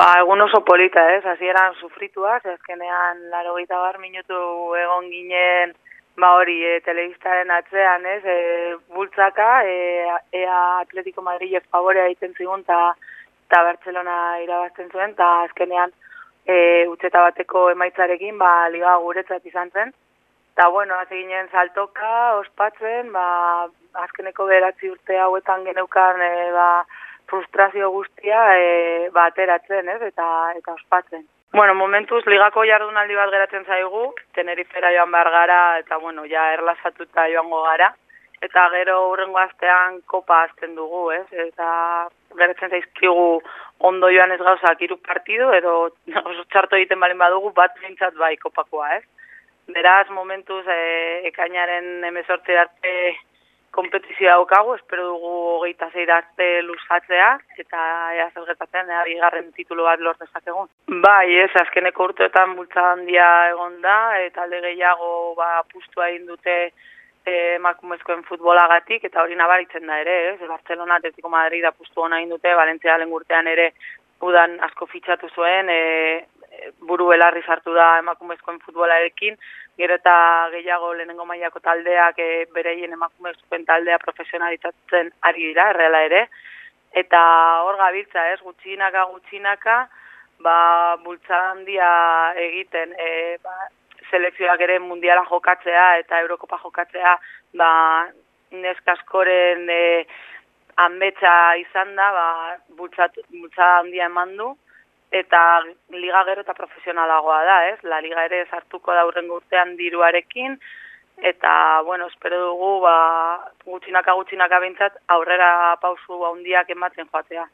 Ba, egun oso polita, ez, hasieran sufrituak, azkenean laro gita bar minutu egon ginen, ba hori, e, telebistaren atzean, ez, e, bultzaka, e, ea Atletico Madrid favorea egiten zigun, eta ta Barcelona irabazten zuen, eta azkenean e, utxeta bateko emaitzarekin, ba, liga guretzat izan zen, eta bueno, hasi ginen saltoka, ospatzen, ba, azkeneko beratzi urte hauetan geneukan, e, ba, frustrazio guztia e, bateratzen, ez, eta eta ospatzen. Bueno, momentuz ligako jardunaldi bat geratzen zaigu, Tenerifera joan behar gara, eta bueno, ja erlazatuta joango gara, eta gero hurrengo astean kopa azten dugu, ez, eta geratzen zaizkigu ondo joan ez gauzak iru partidu, edo oso txarto egiten balin badugu, bat zintzat bai kopakoa, ez. Beraz, momentuz, e, ekainaren emezortzi arte kompetizioa daukagu, espero dugu hogeita zeirazte luzatzea, eta ea zer ea bigarren titulu bat lort dezakegun. Bai, ez, azkeneko urteetan bultza handia egon da, eta alde gehiago ba, pustua egin dute e, emakumezkoen futbolagatik, eta hori nabaritzen da ere, ez, Barcelona, Atletico Madrid apustu hona egin dute, Valentzia lengurtean ere udan asko fitxatu zuen, e, buru belarri sartu da emakumezkoen futbolarekin, gero eta gehiago lehenengo mailako taldeak e, bereien emakumezkoen taldea profesionalizatzen ari dira, errela ere, eta hor gabiltza, ez, gutxinaka, gutxinaka, ba, bultza handia egiten, e, ba, selekzioak ere mundiala jokatzea eta Eurokopa jokatzea, ba, neskaskoren e, anbetza izan da, ba, bultza, bultza handia eman du, eta liga gero eta profesionalagoa da, ez? La liga ere sartuko da urrengo urtean diruarekin eta bueno, espero dugu ba gutxinaka gutxinaka beintzat aurrera pausu handiak ematen joatea.